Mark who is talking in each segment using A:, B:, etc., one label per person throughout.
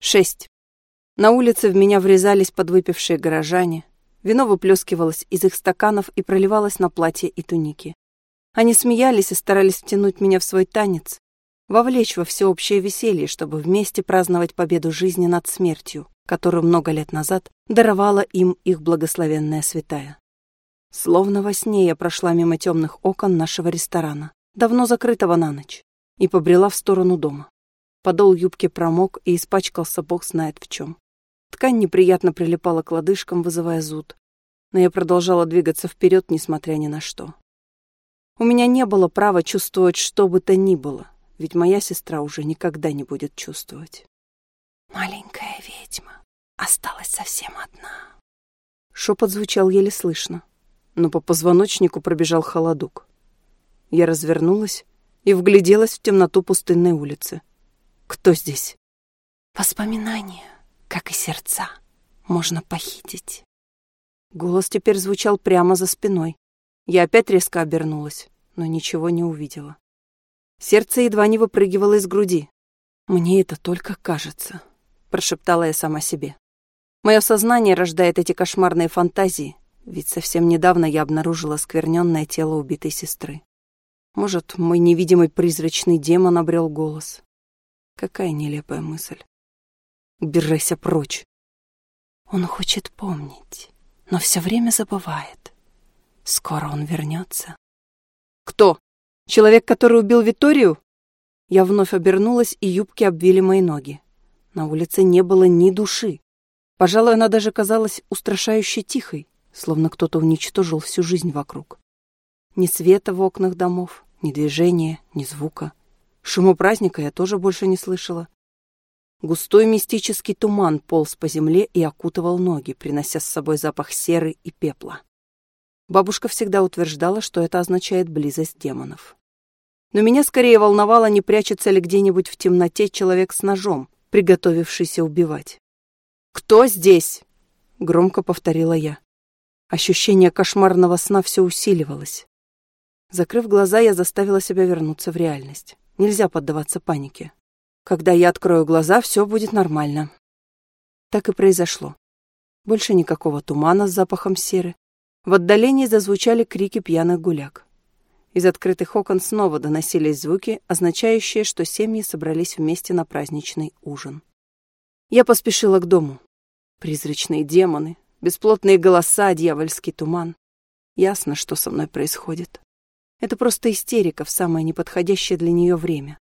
A: Шесть. На улице в меня врезались подвыпившие горожане. Вино выплескивалось из их стаканов и проливалось на платье и туники. Они смеялись и старались втянуть меня в свой танец, вовлечь во всеобщее веселье, чтобы вместе праздновать победу жизни над смертью, которую много лет назад даровала им их благословенная святая. Словно во сне я прошла мимо темных окон нашего ресторана, давно закрытого на ночь, и побрела в сторону дома. Подол юбки промок и испачкался бог знает в чем. Ткань неприятно прилипала к лодыжкам, вызывая зуд, но я продолжала двигаться вперед, несмотря ни на что. У меня не было права чувствовать что бы то ни было, ведь моя сестра уже никогда не будет чувствовать.
B: Маленькая ведьма осталась совсем одна.
A: Шепот звучал еле слышно, но по позвоночнику пробежал холодок. Я развернулась и вгляделась в темноту пустынной улицы. Кто здесь?
B: Воспоминания, как и сердца, можно похитить.
A: Голос теперь звучал прямо за спиной. Я опять резко обернулась, но ничего не увидела. Сердце едва не выпрыгивало из груди. «Мне это только кажется», — прошептала я сама себе. Мое сознание рождает эти кошмарные фантазии, ведь совсем недавно я обнаружила скверненное тело убитой сестры. Может, мой невидимый призрачный демон обрел голос. Какая нелепая мысль. Убирайся прочь.
B: Он хочет помнить, но все время забывает. Скоро он вернется.
A: Кто? Человек, который убил Виторию? Я вновь обернулась, и юбки обвили мои ноги. На улице не было ни души. Пожалуй, она даже казалась устрашающе тихой, словно кто-то уничтожил всю жизнь вокруг. Ни света в окнах домов, ни движения, ни звука. Шума праздника я тоже больше не слышала. Густой мистический туман полз по земле и окутывал ноги, принося с собой запах серы и пепла. Бабушка всегда утверждала, что это означает близость демонов. Но меня скорее волновало, не прячется ли где-нибудь в темноте человек с ножом, приготовившийся убивать. «Кто здесь?» — громко повторила я. Ощущение кошмарного сна все усиливалось. Закрыв глаза, я заставила себя вернуться в реальность. Нельзя поддаваться панике. Когда я открою глаза, все будет нормально. Так и произошло. Больше никакого тумана с запахом серы, в отдалении зазвучали крики пьяных гуляк. Из открытых окон снова доносились звуки, означающие, что семьи собрались вместе на праздничный ужин. Я поспешила к дому. Призрачные демоны, бесплотные голоса, дьявольский туман. Ясно, что со мной происходит. Это просто истерика в самое неподходящее для нее время.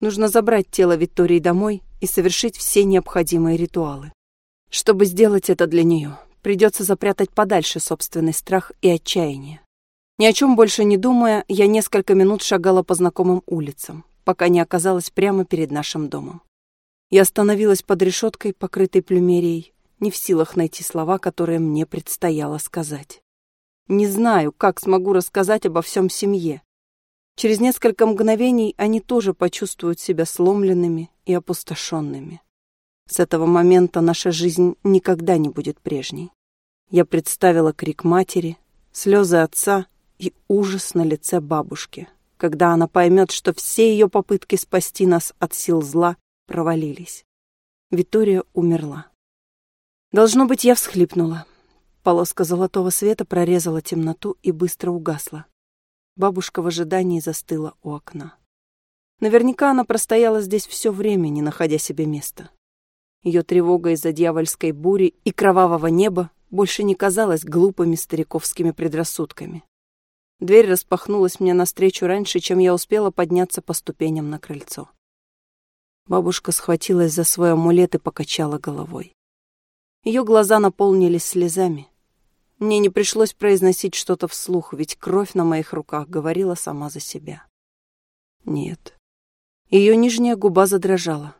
A: Нужно забрать тело Виктории домой и совершить все необходимые ритуалы. Чтобы сделать это для нее, Придется запрятать подальше собственный страх и отчаяние. Ни о чем больше не думая, я несколько минут шагала по знакомым улицам, пока не оказалась прямо перед нашим домом. Я остановилась под решеткой, покрытой плюмерией, не в силах найти слова, которые мне предстояло сказать. Не знаю, как смогу рассказать обо всем семье. Через несколько мгновений они тоже почувствуют себя сломленными и опустошенными. С этого момента наша жизнь никогда не будет прежней. Я представила крик матери, слезы отца и ужас на лице бабушки, когда она поймет, что все ее попытки спасти нас от сил зла провалились. Витория умерла. Должно быть, я всхлипнула. Полоска золотого света прорезала темноту и быстро угасла. Бабушка в ожидании застыла у окна. Наверняка она простояла здесь все время, не находя себе места. Ее тревога из-за дьявольской бури и кровавого неба больше не казалась глупыми стариковскими предрассудками. Дверь распахнулась мне навстречу раньше, чем я успела подняться по ступеням на крыльцо. Бабушка схватилась за свой амулет и покачала головой. Ее глаза наполнились слезами. Мне не пришлось произносить что-то вслух, ведь кровь на моих руках говорила сама за себя. Нет. Ее нижняя губа задрожала.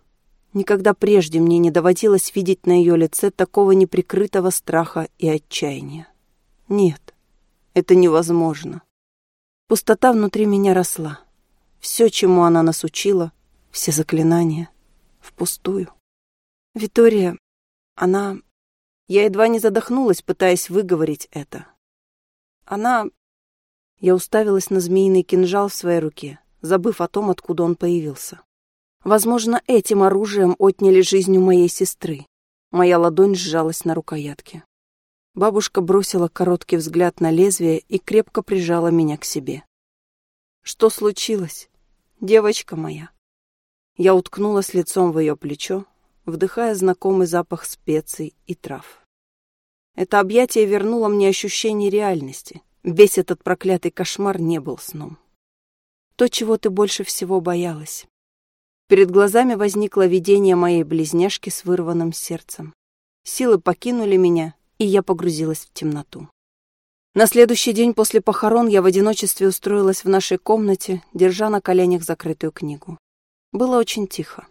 A: Никогда прежде мне не доводилось видеть на ее лице такого неприкрытого страха и отчаяния. Нет, это невозможно. Пустота внутри меня росла. Все, чему она нас учила, все заклинания, впустую. Витория, она... Я едва не задохнулась, пытаясь выговорить это. Она... Я уставилась на змеиный кинжал в своей руке, забыв о том, откуда он появился. Возможно, этим оружием отняли жизнь у моей сестры. Моя ладонь сжалась на рукоятке. Бабушка бросила короткий взгляд на лезвие и крепко прижала меня к себе. «Что случилось, девочка моя?» Я уткнулась лицом в ее плечо, вдыхая знакомый запах специй и трав. Это объятие вернуло мне ощущение реальности. Весь этот проклятый кошмар не был сном. То, чего ты больше всего боялась. Перед глазами возникло видение моей близняшки с вырванным сердцем. Силы покинули меня, и я погрузилась в темноту. На следующий день после похорон я в одиночестве устроилась в нашей комнате, держа на коленях закрытую книгу. Было очень тихо.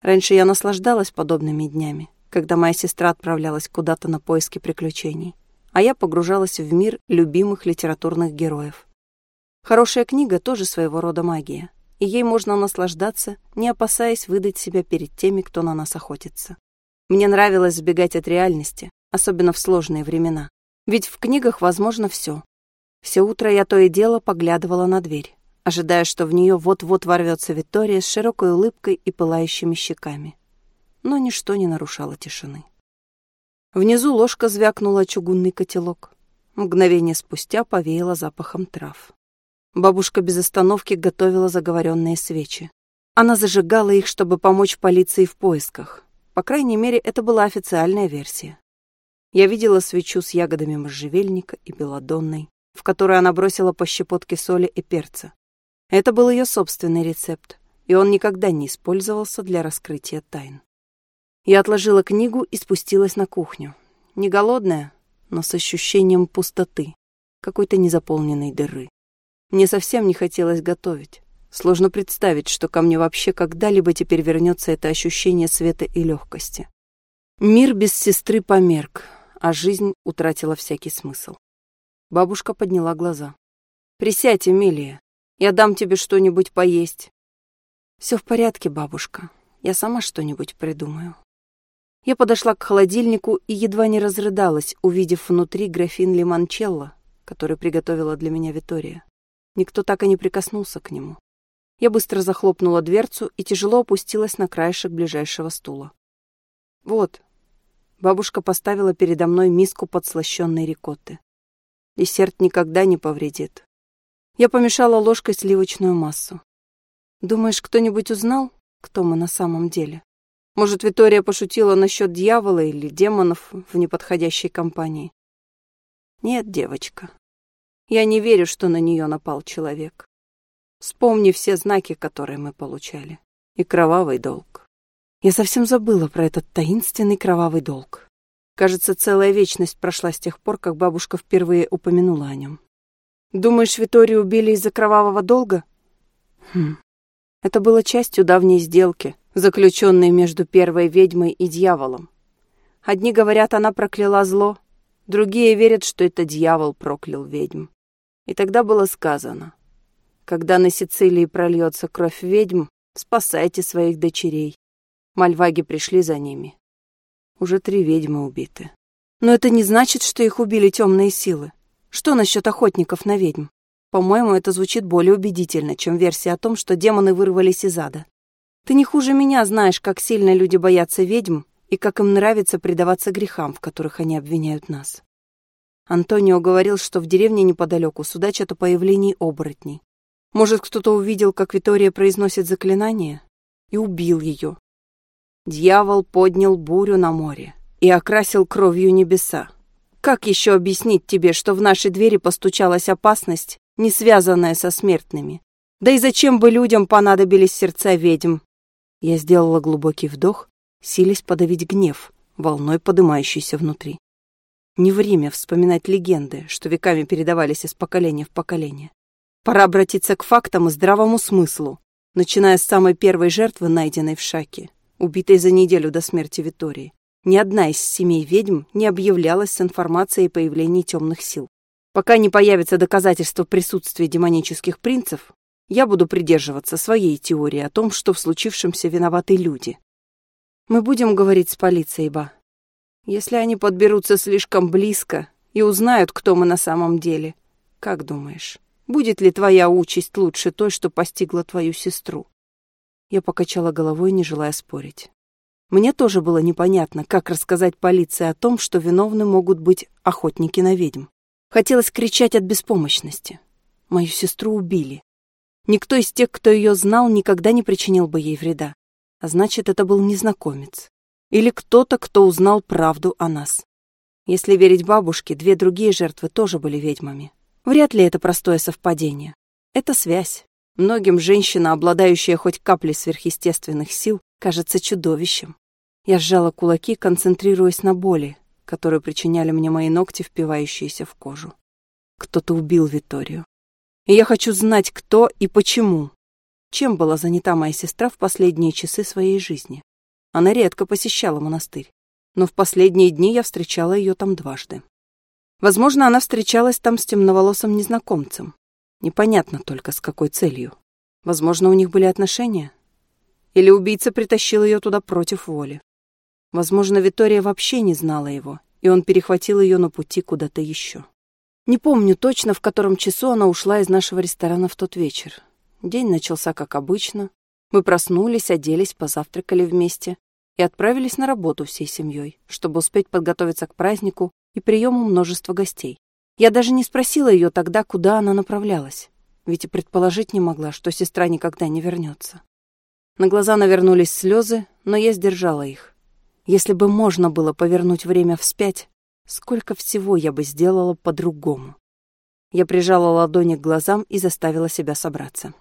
A: Раньше я наслаждалась подобными днями, когда моя сестра отправлялась куда-то на поиски приключений, а я погружалась в мир любимых литературных героев. Хорошая книга тоже своего рода магия, и ей можно наслаждаться, не опасаясь выдать себя перед теми, кто на нас охотится. Мне нравилось сбегать от реальности, особенно в сложные времена. Ведь в книгах возможно все. Все утро я то и дело поглядывала на дверь, ожидая, что в нее вот-вот ворвется Виктория с широкой улыбкой и пылающими щеками. Но ничто не нарушало тишины. Внизу ложка звякнула чугунный котелок. Мгновение спустя повеяло запахом трав. Бабушка без остановки готовила заговоренные свечи. Она зажигала их, чтобы помочь полиции в поисках. По крайней мере, это была официальная версия. Я видела свечу с ягодами можжевельника и белодонной, в которой она бросила по щепотке соли и перца. Это был ее собственный рецепт, и он никогда не использовался для раскрытия тайн. Я отложила книгу и спустилась на кухню. Не голодная, но с ощущением пустоты, какой-то незаполненной дыры. Мне совсем не хотелось готовить. Сложно представить, что ко мне вообще когда-либо теперь вернется это ощущение света и легкости. Мир без сестры померк, а жизнь утратила всякий смысл. Бабушка подняла глаза. «Присядь, Эмилия, я дам тебе что-нибудь поесть». «Все в порядке, бабушка, я сама что-нибудь придумаю». Я подошла к холодильнику и едва не разрыдалась, увидев внутри графин лимончелло, который приготовила для меня Витория. Никто так и не прикоснулся к нему. Я быстро захлопнула дверцу и тяжело опустилась на краешек ближайшего стула. «Вот, Бабушка поставила передо мной миску подслащенной рикотты. Десерт никогда не повредит. Я помешала ложкой сливочную массу. Думаешь, кто-нибудь узнал, кто мы на самом деле? Может, Витория пошутила насчет дьявола или демонов в неподходящей компании? Нет, девочка. Я не верю, что на нее напал человек. Вспомни все знаки, которые мы получали. И кровавый долг. Я совсем забыла про этот таинственный кровавый долг. Кажется, целая вечность прошла с тех пор, как бабушка впервые упомянула о нем. Думаешь, Виторию убили из-за кровавого долга? Хм. Это было частью давней сделки, заключенной между первой ведьмой и дьяволом. Одни говорят, она прокляла зло, другие верят, что это дьявол проклял ведьм. И тогда было сказано, когда на Сицилии прольется кровь ведьм, спасайте своих дочерей. Мальваги пришли за ними. Уже три ведьмы убиты. Но это не значит, что их убили темные силы. Что насчет охотников на ведьм? По-моему, это звучит более убедительно, чем версия о том, что демоны вырвались из ада. Ты не хуже меня знаешь, как сильно люди боятся ведьм и как им нравится предаваться грехам, в которых они обвиняют нас. Антонио говорил, что в деревне неподалеку судачат о появлении оборотней. Может, кто-то увидел, как Витория произносит заклинание и убил ее, Дьявол поднял бурю на море и окрасил кровью небеса. Как еще объяснить тебе, что в наши двери постучалась опасность, не связанная со смертными? Да и зачем бы людям понадобились сердца ведьм? Я сделала глубокий вдох, силясь подавить гнев, волной подымающийся внутри. Не время вспоминать легенды, что веками передавались из поколения в поколение. Пора обратиться к фактам и здравому смыслу, начиная с самой первой жертвы, найденной в Шаке убитой за неделю до смерти Витории. Ни одна из семей ведьм не объявлялась с информацией о появлении темных сил. Пока не появится доказательства присутствия демонических принцев, я буду придерживаться своей теории о том, что в случившемся виноваты люди. Мы будем говорить с полицией, Ба. Если они подберутся слишком близко и узнают, кто мы на самом деле, как думаешь, будет ли твоя участь лучше той, что постигла твою сестру? Я покачала головой, не желая спорить. Мне тоже было непонятно, как рассказать полиции о том, что виновны могут быть охотники на ведьм. Хотелось кричать от беспомощности. Мою сестру убили. Никто из тех, кто ее знал, никогда не причинил бы ей вреда. А значит, это был незнакомец. Или кто-то, кто узнал правду о нас. Если верить бабушке, две другие жертвы тоже были ведьмами. Вряд ли это простое совпадение. Это связь. Многим женщина, обладающая хоть каплей сверхъестественных сил, кажется чудовищем. Я сжала кулаки, концентрируясь на боли, которую причиняли мне мои ногти, впивающиеся в кожу. Кто-то убил Виторию. И я хочу знать, кто и почему. Чем была занята моя сестра в последние часы своей жизни? Она редко посещала монастырь, но в последние дни я встречала ее там дважды. Возможно, она встречалась там с темноволосым незнакомцем. Непонятно только, с какой целью. Возможно, у них были отношения. Или убийца притащил ее туда против воли. Возможно, Витория вообще не знала его, и он перехватил ее на пути куда-то еще. Не помню точно, в котором часу она ушла из нашего ресторана в тот вечер. День начался как обычно. Мы проснулись, оделись, позавтракали вместе и отправились на работу всей семьей, чтобы успеть подготовиться к празднику и приему множества гостей. Я даже не спросила ее тогда, куда она направлялась, ведь и предположить не могла, что сестра никогда не вернется. На глаза навернулись слезы, но я сдержала их. Если бы можно было повернуть время вспять, сколько всего я бы сделала по-другому. Я прижала ладони к глазам и заставила себя собраться.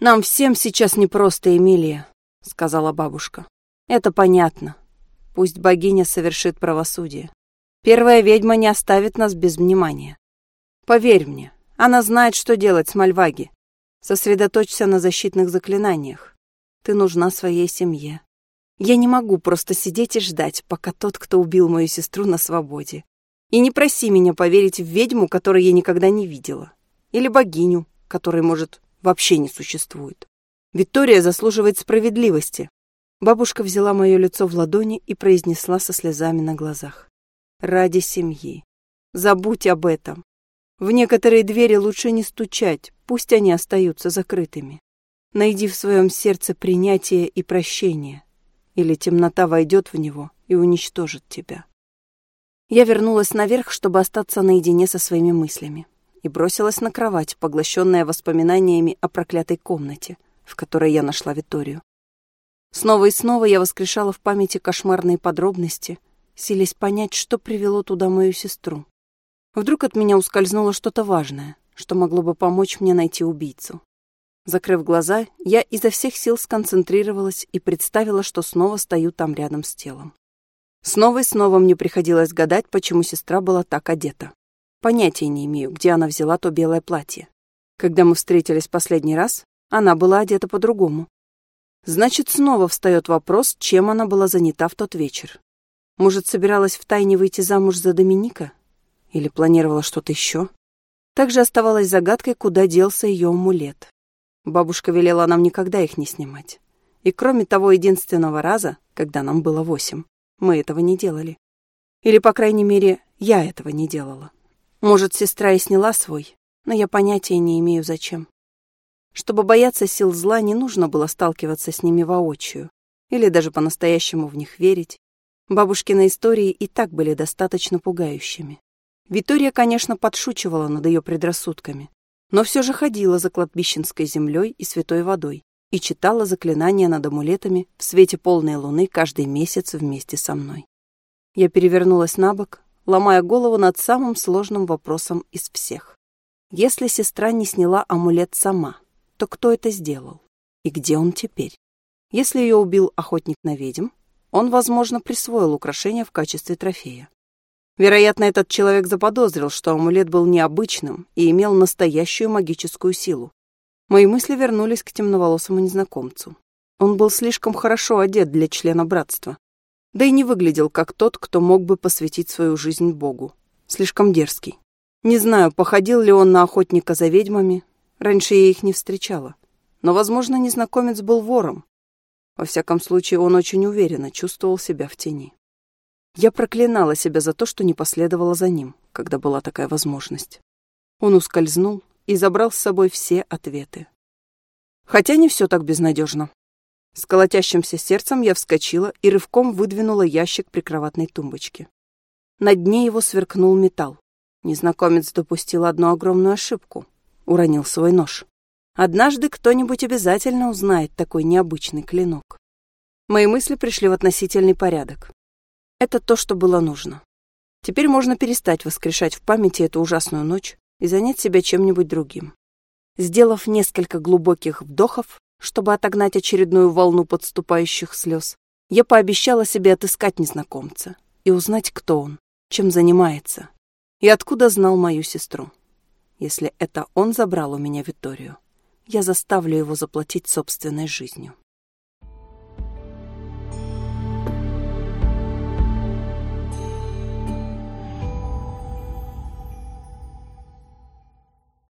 A: «Нам всем сейчас непросто, Эмилия», — сказала бабушка. «Это понятно. Пусть богиня совершит правосудие. Первая ведьма не оставит нас без внимания. Поверь мне, она знает, что делать с Мальваги. Сосредоточься на защитных заклинаниях. Ты нужна своей семье. Я не могу просто сидеть и ждать, пока тот, кто убил мою сестру, на свободе. И не проси меня поверить в ведьму, которую я никогда не видела. Или богиню, которой, может, вообще не существует. Виктория заслуживает справедливости. Бабушка взяла мое лицо в ладони и произнесла со слезами на глазах. Ради семьи. Забудь об этом. В некоторые двери лучше не стучать, пусть они остаются закрытыми. Найди в своем сердце принятие и прощение или темнота войдет в него и уничтожит тебя. Я вернулась наверх, чтобы остаться наедине со своими мыслями, и бросилась на кровать, поглощенная воспоминаниями о проклятой комнате, в которой я нашла Виторию. Снова и снова я воскрешала в памяти кошмарные подробности, силясь понять, что привело туда мою сестру. Вдруг от меня ускользнуло что-то важное, что могло бы помочь мне найти убийцу. Закрыв глаза, я изо всех сил сконцентрировалась и представила, что снова стою там рядом с телом. Снова и снова мне приходилось гадать, почему сестра была так одета. Понятия не имею, где она взяла то белое платье. Когда мы встретились последний раз, она была одета по-другому. Значит, снова встает вопрос, чем она была занята в тот вечер. Может, собиралась втайне выйти замуж за Доминика? Или планировала что-то еще? Также оставалась загадкой, куда делся ее амулет. Бабушка велела нам никогда их не снимать. И кроме того единственного раза, когда нам было восемь, мы этого не делали. Или, по крайней мере, я этого не делала. Может, сестра и сняла свой, но я понятия не имею зачем. Чтобы бояться сил зла, не нужно было сталкиваться с ними воочию или даже по-настоящему в них верить. Бабушкины истории и так были достаточно пугающими. Витория, конечно, подшучивала над ее предрассудками, но все же ходила за кладбищенской землей и святой водой и читала заклинания над амулетами в свете полной луны каждый месяц вместе со мной. Я перевернулась на бок, ломая голову над самым сложным вопросом из всех. Если сестра не сняла амулет сама, то кто это сделал? И где он теперь? Если ее убил охотник на ведьм, он, возможно, присвоил украшение в качестве трофея. Вероятно, этот человек заподозрил, что амулет был необычным и имел настоящую магическую силу. Мои мысли вернулись к темноволосому незнакомцу. Он был слишком хорошо одет для члена братства. Да и не выглядел как тот, кто мог бы посвятить свою жизнь Богу. Слишком дерзкий. Не знаю, походил ли он на охотника за ведьмами. Раньше я их не встречала. Но, возможно, незнакомец был вором. Во всяком случае, он очень уверенно чувствовал себя в тени. Я проклинала себя за то, что не последовала за ним, когда была такая возможность. Он ускользнул и забрал с собой все ответы. Хотя не все так безнадежно. С колотящимся сердцем я вскочила и рывком выдвинула ящик прикроватной тумбочки. На дне его сверкнул металл. Незнакомец допустил одну огромную ошибку. Уронил свой нож. Однажды кто-нибудь обязательно узнает такой необычный клинок. Мои мысли пришли в относительный порядок. Это то, что было нужно. Теперь можно перестать воскрешать в памяти эту ужасную ночь и занять себя чем-нибудь другим. Сделав несколько глубоких вдохов, чтобы отогнать очередную волну подступающих слез, я пообещала себе отыскать незнакомца и узнать, кто он, чем занимается и откуда знал мою сестру. Если это он забрал у меня Викторию, я заставлю его заплатить собственной жизнью.